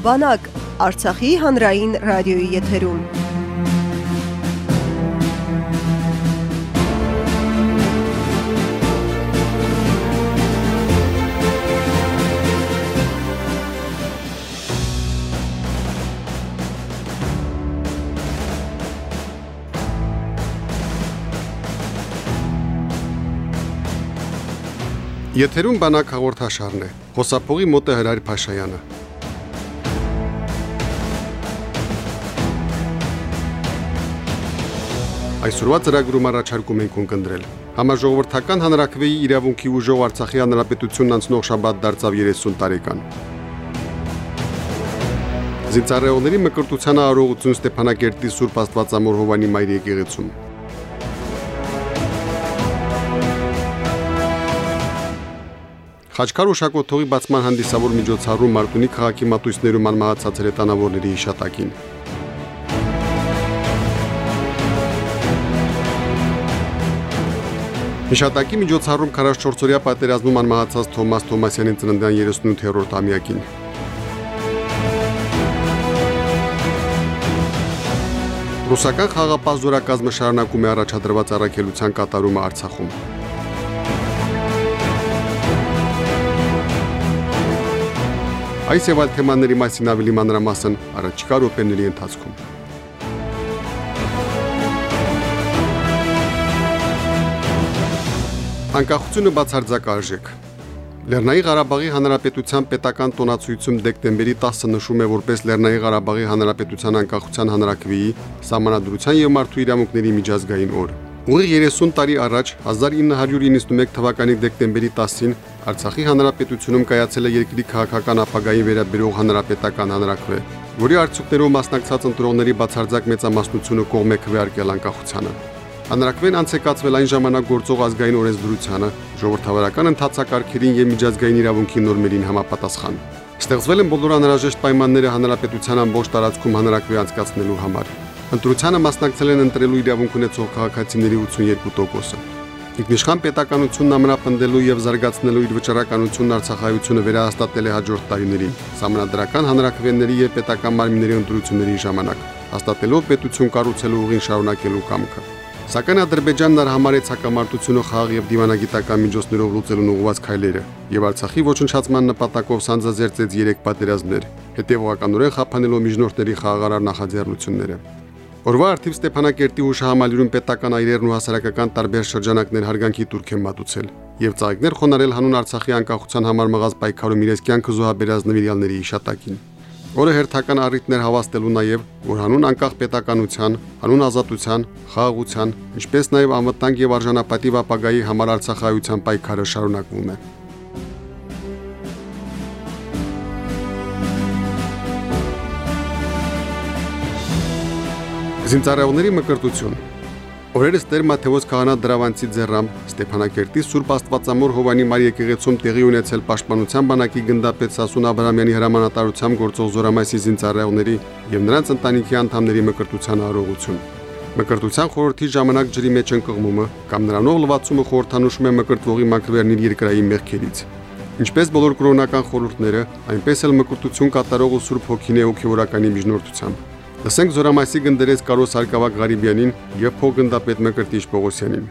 Բանակ Արցախի հանրային ռադիոյի եթերում։ Եթերում բանակ հաղորդաշարն է։ Խոսափողի մոտ է Հրայր Փաշայանը։ Այսօրվա ծրագրում առաջարկում ենք ունկնդրել։ Համաժողովրդական հանրակրվեի իրավունքի ուժով Արցախի հանրապետությունն անցնող շաբաթ դարձավ 30 տարեկան։ Զինծառայողների մկրտության արարողություն Ստեփանակերտի Սուրբ Աստվածամոր Հովանի Մայր եկեղեցում։ Խաչքար ուշակոթողի բացման հանդիսավոր միջոցառում Մարտունի քաղաքի մատույցներում անմահացած հրետանավորների հիշատակին։ Հիշատակի միջոցառում 44-օրյա պատերազմում անմահացած Թոմաս Թոմասյանին ծննդյան 38-րդ ամյակին։ Ռուսական խաղապահ զորակազմը շարունակում է առաջադրված առաքելության կատարումը Արցախում։ Այս եւ այլ թեմաների մասին ավելի մանրամասն առաջիկա րոպեների ընթացքում։ Անկախությունը բացարձակարժեք։ Լեռնային Ղարաբաղի Հանրապետության պետական տոնացույցում դեկտեմբերի 10-ը նշում է որպես Լեռնային Ղարաբաղի Հանրապետության անկախության հանրակրվեի սահմանադրության եւ մարդու իրավունքների միջազգային օր։ Ուղիղ 30 տարի առաջ 1991 թվականի դեկտեմբերի 10-ին Արցախի հանրապետությունում կայացել է երկրի քաղաքական ապագայի վերաբերող հանրապետական հանրակրվե, որի արդյունքներով մասնակցած ընտրողների բացարձակ մեծամասնությունը կողմ է քվեարկել անկախությանը։ Հանրակրվեն անցեկացվել այն ժամանակ գործող ազգային օրենսդրությանը, ժողովրդավարական ընթացակարգերին եւ միջազգային իրավունքի նորմերին համապատասխան։ Ստեղծվել են բոլոր անհրաժեշտ պայմանները հանրապետության ամբողջ տարածքում հանրակրվե անցկացնելու համար։ Ընտրությանը մասնակցել են ընտրելու իրավունք ունեցող քաղաքացիների 82%-ը։ Ինքնիշխան պետականությունն ամրապնդելու եւ զարգացնելու իր վճռականությունն Արցախայությունը վերահաստատել է հաջորդ տարիներին, համանդրական հանրակրվեների եւ պետական մարմինների ընտրությունների ժամանակ, հաստատելով պետություն կառուցելու ուղին շարունակելու կամքը։ Սակայն Ադրբեջանն արհամարեց հակամարտությունը խաղ եւ դիվանագիտական միջոցներով լուծելուն ուղղված քայլերը եւ Արցախի ոչնչացման նպատակով սանձազերծեց 3 պատերազմներ, հետեւողականորեն խափանելով միջնորդների խաղաղարար նախաձեռնությունները։ Օրվա արդիվ Ստեփանակերտի հուշահամալիրում պետական այրերն ու հասարակական տարբեր շրջանակներ հարգանքի турք են մատուցել եւ ծաղիկներ խոնարել հանուն Արցախի անկախության համար մղած պայքարում իրենց կյանքը զոհաբերած նվիրյալների հիշատակին։ Որը հերթական առիթներ հավաստելու նաև, որ հանուն անկախ պետականության, հանուն ազատության, խաղաղության, ինչպես նաև անվտանգ եւ արժանապատիվ ապագայի համար Արցախայության պայքարը շարունակվում է։ Զինծառայողների մկրտություն Օրերս Տեր Մաթեոս քահանա դրավանցի ձեռամբ Ստեփանակերտի Սուրբ Աստվածամոր Հովանի Մարի եկեղեցում տեղի ունեցել Պաշտպանության բանակի գնդապետ Սասուն Աբրամյանի հրամանատարությամբ գործող Զորամասի զինծառայողների եւ նրանց ընտանիքի անդամների մկրտության արարողություն։ Մկրտության խորհրդի ժամանակ ջրի մեջ ընկղմումը կամ նրանով լվացումը խորհրդանշում է մկրտվողի մակրվերն իր երկրային մեղքերից։ Ինչպես բոլոր կրոնական խորհուրդները, այնպես էլ մկրտություն կատարող ու Սուրբ Հոգին է հոգեորականի միջնորդությամբ։ Լսենք Զորամասի գնդերես Կարոս Հարկավակ Ղարիբյանին եւ փոխգնդապետ Մկրտիչ Պողոսյանին։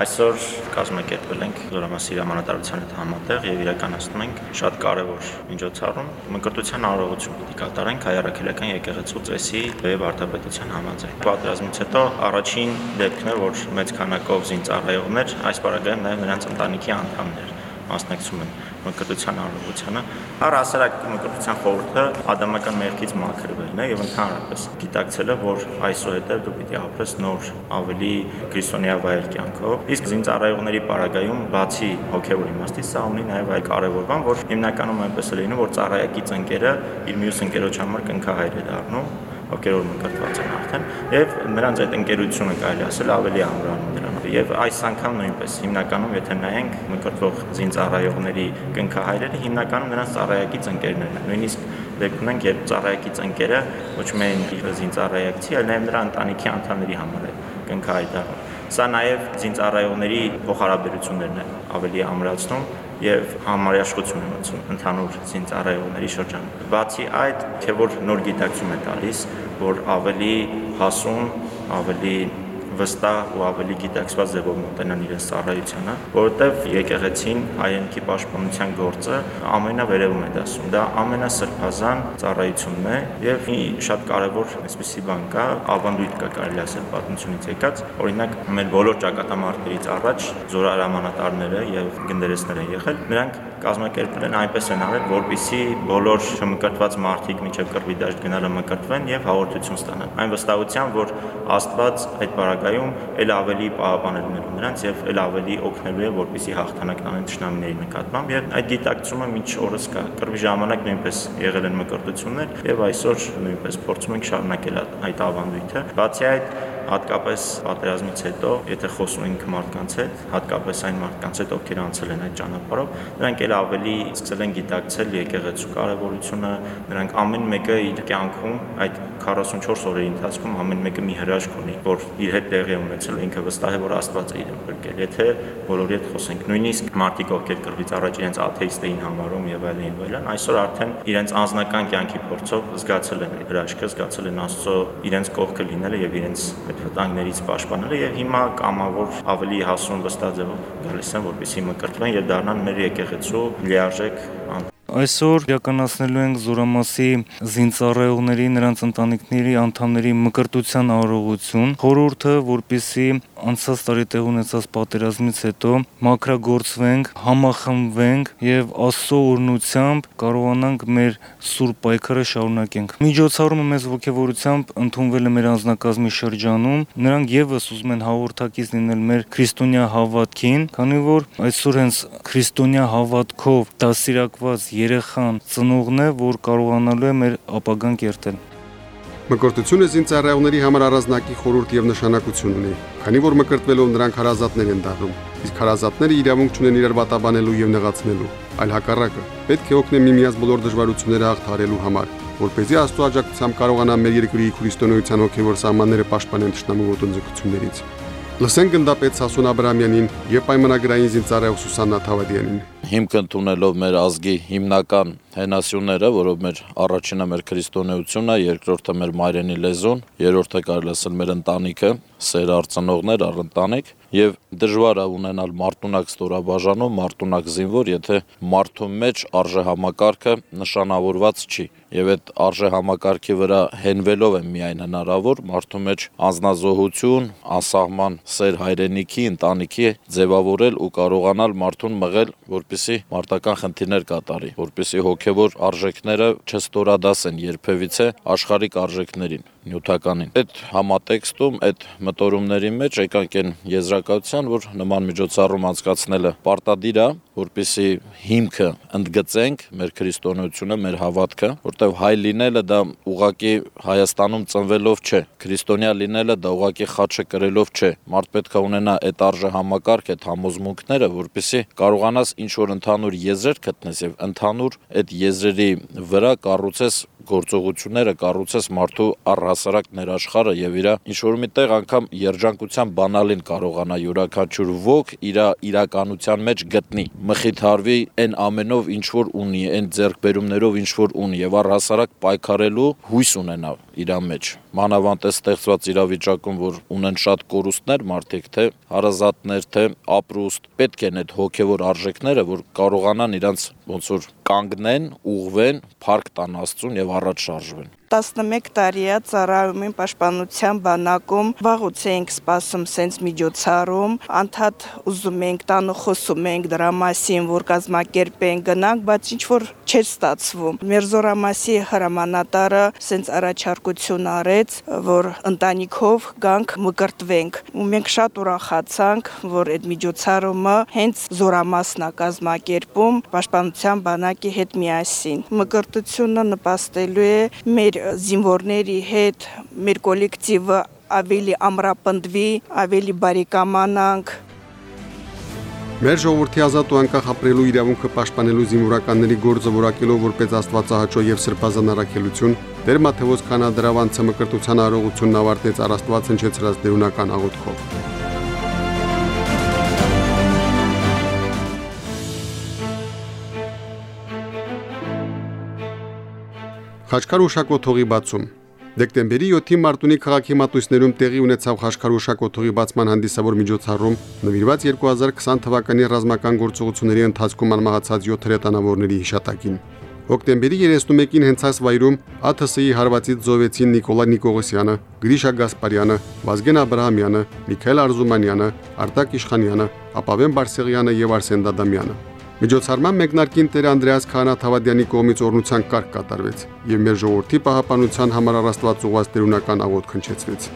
Այսօր կազմակերպվել ենք Զորամասի հրամանատարության հետ համատեղ եւ իրականացնում ենք շատ կարեւոր միջոցառում մկրտության արարողություն պիտի կատարենք հայրաքելական եկեղեցու ծեսի եւ արտապետության համաձայն։ Պատերազմից հետո առաջին դեպքն է, որ մեծ քանակով զինծառայողներ այս բարակայում նաեւ նրանց ընտանիքի անդամներ մասնակցում են մկրտության արարողությանը։ Առհասարակ մկրտության խորհուրդը ադամական մեղքից մաքրվելն է եւ ընդհանրապես գիտակցելը, որ այսուհետև դու պիտի ապրես նոր ավելի քրիստոնեավայր կյանքով։ Իսկ զինծառայողների պարագայում բացի հոգեվոր իմաստից սա ունի նաեւ այլ կարևոր բան, որ հիմնականում այնպես է լինում, որ ծառայակից ընկերը իր մյուս ընկերոջ համար կնքահայր է դառնում ովքեր մկրտված են արդեն եւ նրանց այդ ընկերությունը կարելի ասել ավելի ամրանում եւ այս անգամ նույնպես հիմնականում եթե նայենք մկրտվող զինծառայողների կնքահայրերը հիմնականում նրանց ծառայակից ընկերներն են նույնիսկ դեպք ունենք երբ ծառայակից ընկերը ոչ միայն զինծառայակցի այլ նաեւ նրա ընտանիքի անդամների համար է կնքահայր դառնում Սա նաև զինծառայողների փոխհարաբերություններն է ավելի ամրացնում եւ համարյաշխություն ունեցում ընդհանուր զինծառայողների շրջանում։ Բացի այդ, թե որ նոր գիտակցում է տալիս, որ ավելի հասուն, ավելի վստահ ու ավելի գիտակցված ձևով մոտենան իրենց ծառայությանը, որովհետև եկեղեցին հայրենիքի պաշտպանության գործը ամենավերևում է դասում։ Դա ամենասրբազան ծառայությունն է եւ շատ կարեւոր այսպիսի բան կա, ավանդույթ կա կարելի ասել պատմությունից եկած։ Օրինակ, մեր բոլոր ճակատամարտերից առաջ զորահրամանատարները եւ գնդերեսներ են եղել, նրանք կազմակերպել են այնպես են արել, որպիսի բոլոր չմկրտված մարդիկ միջև կռվի դաշտ գնալը մկրտվեն եւ հաղորդություն ստանան։ Այն վստահությամբ, որ Աստված այդ բարակայում ել ավելի պահապան է նրանց եւ ել ավելի օգնելու է, որպիսի հաղթանակ տանեն ճշնամիների նկատմամբ եւ այդ դիտակցումը մինչ օրս կա։ Կռվի ժամանակ նույնպես եղել են մկրտություններ եւ այսօր նույնպես փորձում ենք շարունակել այդ ավանդույթը։ Բացի այդ, հատկապես պատերազմից հետո, եթե խոսում ենք մարդկանց հետ, հատկապես այն մարդկանց հետ, ովքեր անցել են այդ ճանապարհով, նրանք էլ ավելի սկսել են գիտակցել եկեղեցու կարևորությունը, նրանք ամեն մեկը իր կյանքում այդ 44 օրերի ընթացքում ամեն մեկը մի հրաշք ունի, որ իր հետ տեղի ունեցել, ինքը վստահ է, որ Աստված է իրեն բրկել։ Եթե բոլորի հետ խոսենք, նույնիսկ մարդիկ, ովքեր կրվից առաջ իրենց աթեիստ էին համարում եւ այլն եւ այլն, այսօր արդեն իրենց անձնական կյանքի փորձով զգացել են հրաշքը, զգացել են Աստծո իրենց կողքը լինելը եւ իրենց այդ վտանգներից պաշտպանելը եւ հիմա կամավոր ավելի հասուն վստահ ձևով գալիս են, որպեսզի մկրտվեն եւ դառնան մեր եկեղեցու լիարժեք Այսօր իրականացնելու ենք Զորամասի զինծառայողների, նրանց ընտանիքների անդամների մկրտության արարողություն։ Խորհուրդը, որպիսի անցած տարի տեղ ունեցած պատերազմից հետո մակրագործվենք, համախմբվենք եւ Աստծո օրնությամբ կարողանանք մեր սուրբ պայքարը շարունակենք։ Միջոցառումը մեծ ողջավորությամբ ընդունվել է մեր անձնակազմի շրջանում։ Նրանք եւս ուզում են հաղորդակից լինել մեր քրիստոնյա հավատքին, քանի որ այսօր հենց քրիստոնյա հավատքով դասիրակված երեխան ծնողն է, որ կարողանալու է մեր ապագան կերտել։ Մկրտությունը զինծառայողների համար առանձնակի խորհուրդ եւ նշանակություն ունի, քանի որ մկրտվելով նրանք հարազատներ են դառնում, իսկ հարազատները իրավունք չունեն իրար վատաբանելու եւ նեղացնելու, այլ հակառակը։ Պետք է օգնեն միմյանց բոլոր դժվարությունները հաղթահարելու համար, որ เป զի Աստծո աջակցությամբ կարողանան մեր երկրի քրիստոնեության հոգեվոր սահմանները պաշտպանել ճշտամու ոտնձգություններից։ Լսենք գնդապետ Սասուն Աբրամյանին եւ պայմանագրային զինծառայող Սուսաննա Թավադյանին հիմք ընդունելով մեր ազգի հիմնական հենասյունները, որով մեր առաջինը մեր քրիստոնեությունն է, երկրորդը մեր մայրենի լեզուն, երրորդը կարելի ասել մեր ընտանիքը, սեր արծնողներ, առընտանիք եւ դժվար է ունենալ մարտունակ ստորաբաժանում, մարտունակ զինվոր, եթե մարդու մեջ արժե համակարգը նշանավորված չի եւ այդ արժե համակարգի վրա հենվելով է միայն հնարավոր մարդու մեջ անznազոհություն, անսահման սեր հայրենիքի, ընտանիքի ձևավորել ու կարողանալ մարդուն մղել, որպիսի մարտական խնդիրներ կատարի, որպիսի հոգեվոր արժեքները չստորադասեն երբևիցե աշխարհիկ արժեքներին նյութականին։ Այդ համատեքստում, այդ մտորումների մեջ եկանք են եզրակացության, որ նման միջոցառում անցկացնելը պարտադիր է, որպիսի հիմքը ընդգծենք մեր քրիստոնեությունը, մեր հավատքը, որտեղ հայ լինելը դա ուղակի Հայաստանում ծնվելով չէ, քրիստոնյա լինելը դա ուղակի խաչը կրելով չէ։ Մարդ պետք է ունենա այդ արժե համակարգ, այդ համոզմունքները, որպիսի կարողանաս ինչ որ ընդհանուր եզրեր գտնես եւ ընդհանուր այդ եզրերի վրա կառուցես գործողությունները կառուցես մարդու առհասարակ ներաշխարը եւ իր ինչ որ միտեղ անգամ երջանկության բանալին կարողանա յուրաքանչյուր ոգ իր իրականության մեջ գտնի մխիթարվի այն ամենով ինչ որ ունի այն ձեռքբերումներով ինչ որ ունի եւ առհասարակ պայքարելու հույս ունենա իր մեջ մանավանդ է ստեղծված իրավիճակում որ ունեն շատ կորուստներ մարդիկ թե հարազատներ թե ապրուստ պետք են այդ հոգեվոր արժեքները որ կարողանան իրանց ոնց որ կանգնեն, ուղվեն, փառք տան Աստծուն եւ առաջ շարժվեն 11 տարի է ծառայում եմ պաշտպանության բանակում, վաղուց ենք սպասում սենց միջոցառում, անդադ ուզում ենք տանը խոսում ենք դրա մասին, որ կազմակերպենք գնանք, բայց ինչ որ չէր ստացվում։ Մեր զորամասի հրամանատարը սենց առաջարկություն արեց, որ ընտանիքով գանք մկրտվենք։ Ու մենք շատ ուրախացանք, որ այդ միջոցառումը հենց զորամասն է կազմակերպում պաշտպանության բանակի հետ միասին։ Մկրտությունը նպաստելու է մեր զինվորների հետ մեր կոլեկտիվը ավելի ամրապնդվի, ավելի բարեկամանանք։ Մեր ժողովրդի ազատ ու անկախ ապրելու իրավունքը պաշտպանելու զինվորականների գործը որակելով որպես աստվածահաճո եւ սրբազան առաքելություն, Տեր Մաթեոս Կանադրավան ցմկրտության արողությունն ավարտեց առաստված հնչեցրած դերունական աղոթքով։ Խաչքար ու շակոթողի բացում Դեկտեմբերի 7-ի Մարտունի քաղաքի մատույցներում տեղի ունեցավ Խաչքար ուշակոթողի բացման հանդիսավոր միջոցառում, նվիրված 2020 թվականի ռազմական գործողությունների ընթացքում անմահացած 7 հրետանավորների հիշատակին։ Հոկտեմբերի 31-ին հենց այս վայրում ԱԹՍ-ի հարվածից զոհվեցին Նիկոլա Նիկողոսյանը, Գրիշա Գասպարյանը, Վազգեն Աբ รา համյանը, Միքայել Արզումանյանը, Արտակ Իշխանյանը, Ապավեն Բարսեղյանը եւ Արսեն Դադամյանը։ Միջոցառման մեկնարկին Տեր Անդրեաս Քանաթավադյանի կողմից օրնության կարգ կատարվեց եւ մեր ժողովրդի պահապանության համար առաստված ուղղված տերունական աղոթ քնչեցվեց։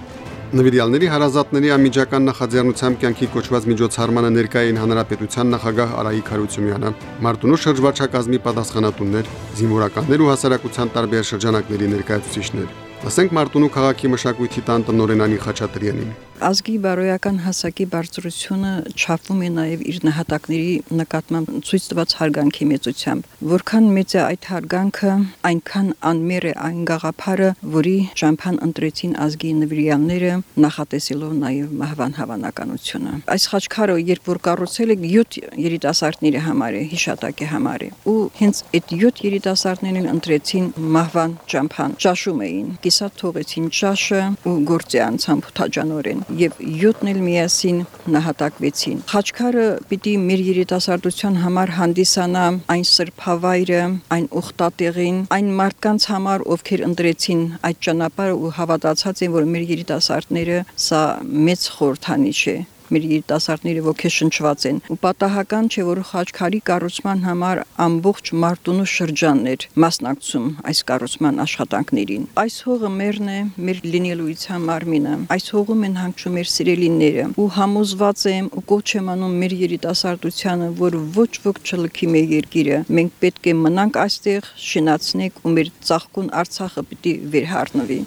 Նվիրյալների հարազատների անմիջական նախաձեռնությամբ կյանքի կոչված միջոցառմանը ներկային հանրապետության նախագահ Արայիկ Հարությունյանը, Մարտունու շրջվարչակազմի պատասխանատուններ, զինվորականներ ու հասարակության տարբեր շրջանակների ներկայացուցիչներ։ Ասենք Մարտունու քաղաքի մշակույթի տան տնօրեն Անի Խաչատրյանին ազգի բարոյական հասակի բարձրությունը չափվում է նաև իր նահատակների նկատմամբ ցույց տված հարգանքի մեծությամբ։ Որքան մեծ է այդ հարգանքը, այնքան անմեր է այն գաղափարը, որի ճամփան ընտրեցին ազգի նվիրյալները, նախատեսելով նաև մահվան հավանականությունը։ Այս խաչքարը երբ որ կառուցել է 7 երիտասարդների համար է, հիշատակի համար է, ու հենց այդ 7 երիտասարդներն ընտրեցին մահվան ճամփան, ճաշում էին, կիսատ թողեցին ճաշը ու գործի անցան փութաջանորեն եւ 7-ն էլ միասին նահատակվեցին։ Խաչքարը պիտի մեր երիտասարդության համար հանդիսանա այն սրբավայրը, այն ուխտատեղին, այն մարդկանց համար, ովքեր ընտրեցին այդ ճանապարհը ու հավատացած են, որ մեր երիտասարդները սա մեծ խորհրդանիշ է մեր երիտասարդները ոգեշնչված են ու պատահական չէ որ խաչքարի կառուցման համար ամբողջ Մարտունու շրջանն էր մասնակցում այս կառուցման աշխատանքներին այս հողը մերն է մեր լինելույթյան մարմինը այս հողում են հանգչում մեր սիրելիները ու համոզված եմ ու կոչ եմ անում մեր երիտասարդությանը որ ոչ ոք չլքի մեր երկիրը մենք պետք է մնանք այստեղ շինացնենք ու մեր ծաղկուն Արցախը պիտի վերհառնվի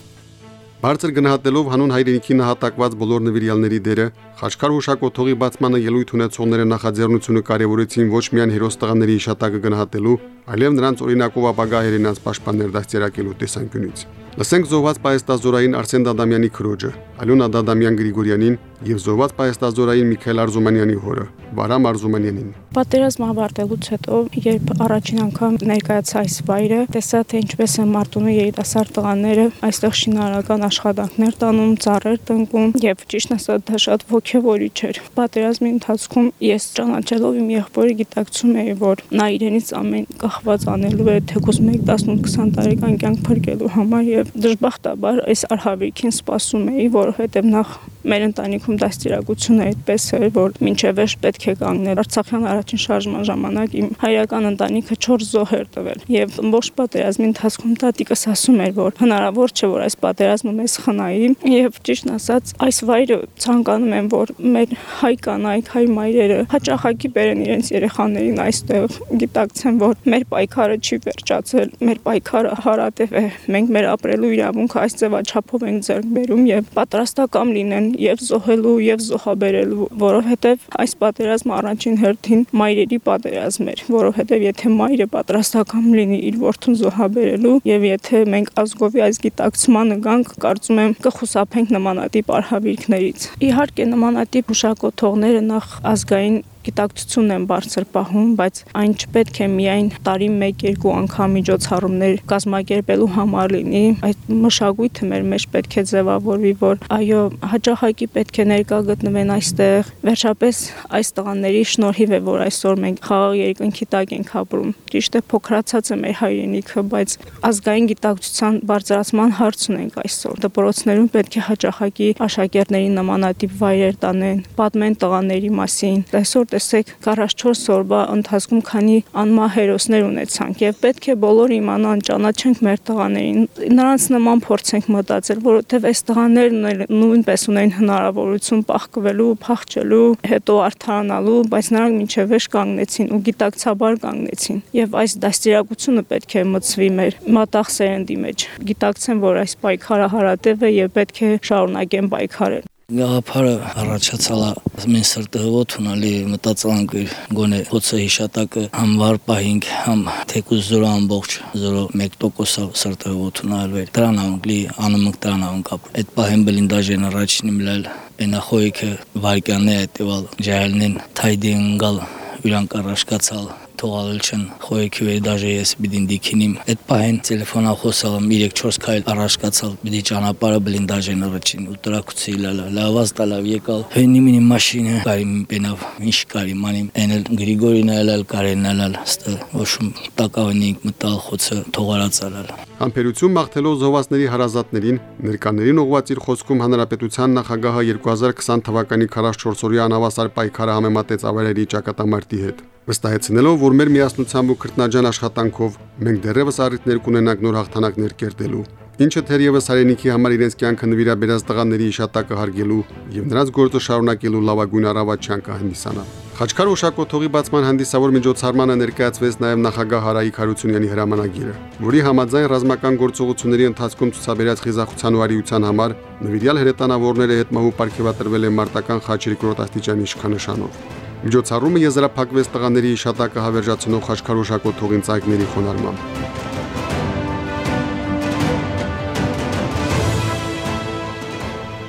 Բարձր գնահատելով հանուն հայրենիքի նահատակված բոլոր նվիրյալների դերը, Խաչքար հուշակոթողի բացմանը ելույթ ունեցողները նախաձեռնությունը կարևորեցին ոչ միայն հերոս տղաների իշատակը գնահատելու, այլև նրանց օրինակով ապագա հերինած պաշտպաններ դաստիարակելու տեսանկյունից։ Լսենք զոհված պայեստազորային Արսեն Դադամյանի քրոջը, Ալյոնա Դադամյան Գրիգորյանին եւ զոհված պայեստազորային Միքայել Արզումանյանի հորը, Վարամ Արզումանյանին։ Պատերազմը ավարտելուց հետո, երբ առաջին անգամ ներկայացա այս վայրը, տեսա թե ինչպես են Մարտունու երիտասարդ տղաները այստեղ շինարարական աշխատանքներ տանում, ծառեր տնկում եւ ճիշտ ասած դա շատ ողջևորիչ էր։ Պատերազմի ընթացքում ես ճանաչելով իմ եղբորը գիտակցում էի, որ նա իրենից ամեն կախված անելու է թեկուզ 1-18-20 տարեկան կյանք փրկելու համար եւ դժբախտաբար այս արհավիրքին սպասում էի, որովհետեւ նախ մեր ընտանիքում դաստիարակությունը այդպես էր, որ մինչև վերջ պետք է կանգնել։ Արցախյան առաջին շարժման ժամանակ իմ հայրական ընտանիքը 4 զոհ էր տվել եւ ողջ պատերազմի ընթացքում տատիկս ասում էր, որ հնարավոր չէ, որ այս պատերազմը մեզ խնայի եւ ճիշտ ասած այս վայրը ցանկանում եմ, որ մեր հայ կանայք, հայ մայրերը հաճախակի բերեն իրենց երեխաներին այստեղ, գիտակցեն, որ մեր պայքարը չի վերջացել, մեր պայքարը հարատև է։ Մենք մեր ապրելու իրավունքը այս ձևաչափով ենք ձեռք բերում եւ պատրաստական լինեն եւ զոհելու եւ զոհաբերելու, որովհետեւ այս պատերազմը առաջին հերթին մայրերի պատերազմ էր, որովհետեւ եթե մայրը պատրաստական լինի իր որդուն զոհաբերելու եւ եթե մենք ազգովի այս գիտակցմանը գանք, կարծում եմ կխուսափենք նմանատիպ արհավիրքներից։ Իհարկե նմանատիպ հուշակոթողները նախ ազգային գիտակցությունն են բարձր պահում, բայց այն չպետք է միայն տարի 1-2 անգամ միջոցառումներ կազմակերպելու համար լինի։ Այդ մշակույթը մեր մեջ պետք է ձևավորվի, որ այո, հաջողակի պետք է ներկա գտնվեն այստեղ։ Վերջապես այս տղաների շնորհիվ է, որ այսօր մենք խաղաղ երկնքի տակ ենք ապրում։ Ճիշտ է, փոքրացած է մեր հայրենիքը, բայց ազգային գիտակցության բարձրացման հարց ունենք այսօր։ Դպրոցներում պետք է հաջողակի աշակերտների նմանատիպ վայրեր տանեն, պատմեն տղաների մասին։ Այսօր տեսեք 44 օրվա ընթացքում քանի անմահ հերոսներ ունեցանք եւ պետք է բոլոր իմանան, ճանաչենք մեր տղաներին։ Նրանց նման փորձենք մտածել, որովհետեւ այս տղաներն նույնպես ունեն հնարավորություն պահկվելու, փախչելու, հետո արդարանալու, բայց նրանք մինչև վերջ կանգնեցին ու գիտակցաբար կանգնեցին։ Եվ այս դաստիարակությունը պետք է մտցվի մեր մտաղ սերնդի մեջ։ Գիտակցեն, որ այս պայքարը հարատև է եւ պետք է շարունակեն պայքարել։ Գաղափարը առաջացալ է մեն սրտը հվոտ ունալի մտածանք գոնե փոցը հիշատակը համ վար պահինք համ թեկուզ զորո ամբողջ զորո 1%-ով սրտը հվոտ ունալվել դրան անգլի անմնք դրան անգապ այդ պահեն բլինդաժեն առաջին մլել բենախոյքը վարկյանե այդեվալ ջահելնեն թայդի ընկալ իրանք առաջկացալ թողալ չեն խոյքի վեր դաժե ես պիտի դիքինիմ այդ պահին տելեֆոնա խոսալım 3-4 քայլ առաջ կացալ պիտի ճանապարհը բլինդաժեն առաջին ու տրակուցի լալա լավաս տալավ եկալ հենի մինի մաշինը բարի բենավ ինչ կարի մանիմ էնել գրիգորին ալալ կարեն ալալ ստը ոշում տակավնի մտալ խոցը թողարած ալալ Համբերություն մաղթելով զովասների հարազատներին ներկաներին ուղված իր խոսքում հանրապետության նախագահը 2020 թվականի 44-օրյա անավասար պայքարը համեմատեց ավերերի ճակատամարտի հետ վստահեցնելով որ մեր միասնությամբ ու քրտնաջան աշխատանքով մենք դեռևս առիթներ կունենանք նոր հաղթանակներ կերտելու ինչը թերևս հայրենիքի համար իրենց կյանքը նվիրաբերած տղաների իշատակը հարգելու եւ նրանց գործը շարունակելու լավագույն առավաճան կհանդիսանա։ Խաչքար Օշակոթողի բացման հանդիսավոր միջոցառմանը ներկայացվեց նաև նախագահ Հարայիկ Հարությունյանի հրամանագիրը, որի համաձայն ռազմական գործողությունների ընթացքում ցուցաբերած խիզախության ու արիության համար նվիրյալ հրետանավորները հետմահու ապարգևատրվել են մարտական խաչ երկրորդ աստիճանի իշխանանշանով։ Միջոցառումը եզրափակվեց տղաների իշատակը հավերժացնող Խաչքար Օշակոթողին ցայգների խոնարհմամբ։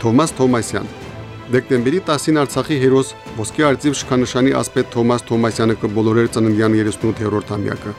Թոմաս Թոմասյան Դեկտեմբերի 10-ին Արցախի հերոս ոսկե արծիվ շքանշանի ասպետ Թոմաս Թոմասյանը կբոլորեր ծննդյան 38-րդ ամյակը։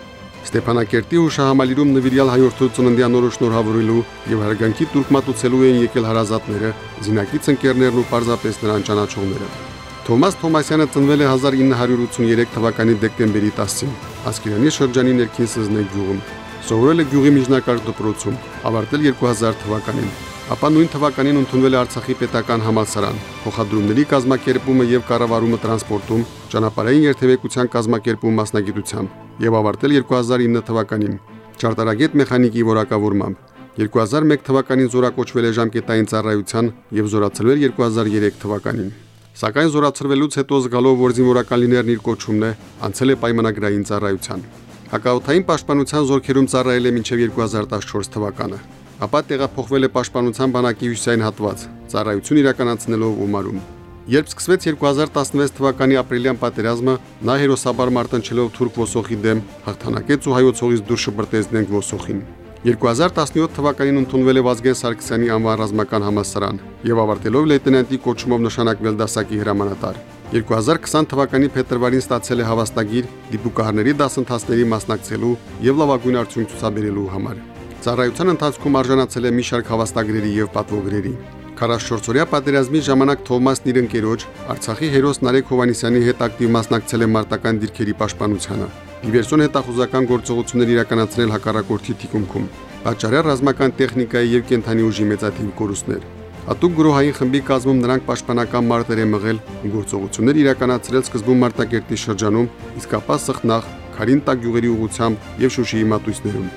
Ստեփանակերտի հուշահամալիրում նվիրյալ հայորդու ծննդյան օրը շնորհավորելու եւ հարգանքի տուրք մատուցելու էին եկել հարազատները, զինակից ընկերներն ու պարզապես նրան ճանաչողները։ Թոմաս Թոմասյանը ծնվել է 1983 թվականի դեկտեմբերի 10-ին Ասկերանի շրջանի ներքին Սզնեկ գյուղում։ Սովորել է գյուղի միջնակարգ դպրոցում, ավարտել 2000 թվականին ապա նույն թվականին ընդունվել է Արցախի պետական համալսարան, փոխադրումների կազմակերպումը եւ կառավարումը տրանսպորտում, ճանապարհային երթևեկության կազմակերպում մասնագիտությամբ եւ ավարտել 2009 թվականին ճարտարագետ մեխանիկի որակավորմամբ։ 2001 թվականին զորակոչվել է ժամկետային ծառայության եւ զորացրվել 2003 թվականին։ Սակայն զորացրվելուց հետո զգալով որ զինվորական լիներն իր կոչումն է, անցել է պայմանագրային ծառայության։ Հակաօթային պաշտպանության զորքերում ծառայել է մինչև 2014 թվականը ապա տեղափոխվել է Պաշտպանության բանակի հյուսիսային հատված, ծառայություն իրականացնելով Օմարում։ Երբ սկսվեց 2016 թվականի ապրիլյան պատերազմը, նա հերոսաբար մարտնչելով թուրք ոսոխի դեմ հաղթանակեց ու հայոց հողից դուրս շպրտեց նենք ոսոխին։ 2017 թվականին ընդունվել է Վազգեն Սարգսյանի անվան ռազմական համալսարան եւ ավարտելով լեյտենանտի կոչումով նշանակվել դասակի հրամանատար։ 2020 թվականի փետրվարին ստացել է հավաստագիր դիպուկահարների դասընթացների մասնակցելու եւ լավագույն արդյունք ցուցաբերելու համար։ Ծառայության ընթացքում արժանացել է մի շարք հավաստագրերի եւ պատվոգրերի։ 44-օրյա պատերազմի ժամանակ Թովմասն իր ընկերոջ Արցախի հերոս Նարեկ Հովանիսյանի հետ ակտիվ մասնակցել է մարտական դիրքերի պաշտպանությանը։ Դիվերսիոն հետախուզական գործողություններ իրականացնել հակառակորդի թիկունքում։ Պատճառը ռազմական տեխնիկայի եւ կենթանի ուժի մեծաթիվ կորուստներ։ Հատուկ գրոհային խմբի կազմում նրանք պաշտպանական մարտեր են մղել ու գործողություններ իրականացրել սկզբում Մարտակերտի շրջանում, իսկ ապա Սխնախ, Խարին տակ գյուղերի ուղությամբ եւ Շուշիի մատույցներում։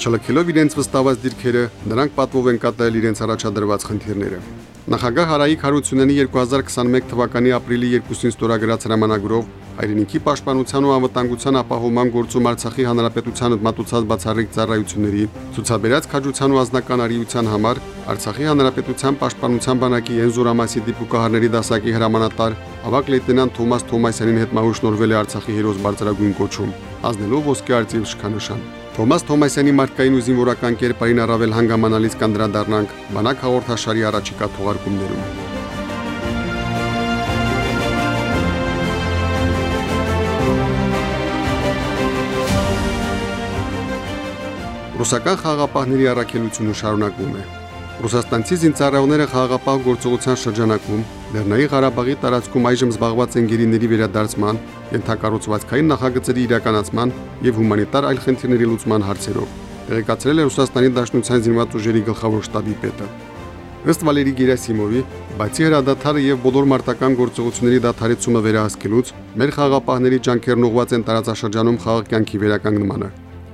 Չլքելով իրենց վստահված դիրքերը, նրանք պատվով են կատարել իրենց առաջադրված խնդիրները։ Նախագահ Հարայիկ Հարությունյանի 2021 թվականի ապրիլի 2-ին ստորագրած հրամանագրով հայրենիքի պաշտպանության ու անվտանգության ապահովման գործում Արցախի հանրապետության մատուցած բացառիկ ծառայությունների ցուցաբերած քաջության ու ազնական արիության համար Արցախի հանրապետության պաշտպանության բանակի Ենզորամասի դիպուկահարների դասակի հրամանատար ավակ լեյտենանտ Թոմաս Թոմասյանին հետ մահուշնորվել է Արցախի հերոս բարձրագույն կոչում, ազնելով ոսկե արծիվ շքանշան։ Թոմաս Թոմասյանի մարդկային ու զինվորական կերպարին առավել հանգամանալից կանդրադառնանք բանակ հաղորդաշարի առաջիկա թողարկումներում։ Ռուսական խաղապահների առաքելությունը շարունակվում է։ Ռուսաստանցի զինծառայողները խաղաղապահ գործողության շրջանակում Լեռնային Ղարաբաղի տարածքում այժմ զբաղված են գերիների վերադարձման, ենթակառուցվածքային նախագծերի իրականացման եւ հումանիտար այլ խնդիրների լուծման հարցերով։ Տեղեկացրել է Ռուսաստանի Դաշնության զինված ուժերի գլխավոր շտաբի պետը։ Ըստ Վալերի Գերասիմովի, բացի հրադադարը եւ բոլոր մարտական գործողությունների դադարեցումը վերահսկելուց, մեր խաղապահների ջանքերն ուղղված են տարածաշրջանում խաղաղ կյանքի վերականգնմանը,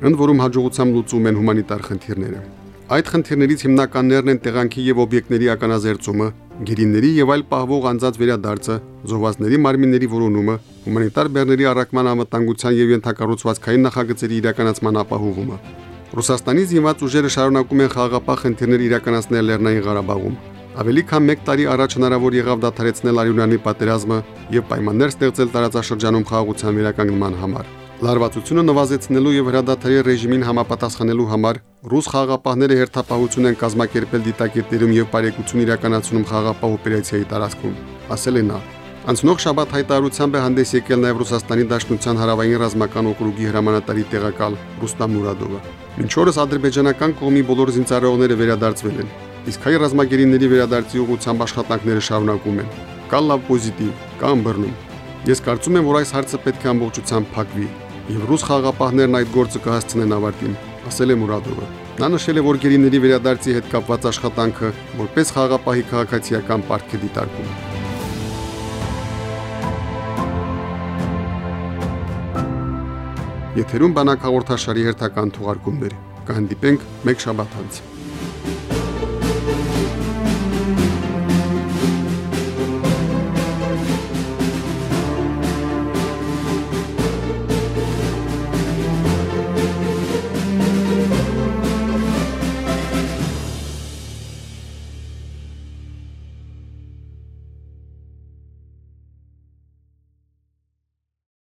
ընդ որում հաջողությամբ լուծում են հումանիտար խնդիրները։ Այդ խնդիրներից հիմնականներն են տեղանքի եւ օբյեկտների ականազերծումը, գերիների եւ այլ պահվող անձած վերադարձը, զոհվածների մարմինների որոնումը, հումանիտար բեռների առաքման անվտանգության եւ ենթակառուցվածքային նախագծերի իրականացման ապահովումը։ Ռուսաստանի զինված ուժերը շարունակում են խաղաղապահ խնդիրներ իրականացնել Լեռնային Ղարաբաղում։ Ավելի քան 1 տարի առաջ հնարավոր եղավ դադարեցնել Արյունանի պատերազմը եւ պայմաններ ստեղծել տարածաշրջանում խաղաղության վերականգնման համար։ Լարվածությունը նվազեցնելու եւ հրադադարի ռեժիմին համապատասխանելու համար ռուս խաղապահները հերթապահություն են կազմակերպել դիտակետերում եւ բարեկություն իրականացնում խաղապահ օպերացիայի տարածքում, ասել է նա։ Անցնող շաբաթ հայտարարությամբ է հանդես եկել նաև Ռուսաստանի Դաշնության հարավային ռազմական օկրուգի հրամանատարի տեղակալ Ռուստամ Մուրադովը։ Մինչ օրս ադրբեջանական կողմի բոլոր զինծառայողները վերադարձվել են, իսկ հայ ռազմագերիների վերադարձի ուղղությամբ աշխատանքները շարունակում են։ Կա լավ պոզիտիվ, կա ըմբռնում։ Ես կարծում եմ, որ այս հարցը պետք է ամբողջությամբ փակվի, եւ ռուս խաղապահներն այդ գործը կհասցնեն ավարտին, ասել է Մուրադովը։ Նա նշել է, որ գերիների վերադարձի հետ կապված աշխատանքը որպես խաղապահի քաղաքացիական պարտք է դիտարկում։ Եթերում բանակ հաղորդաշարի հերթական թողարկումներ։ Կհանդիպենք մեկ շաբաթ անց։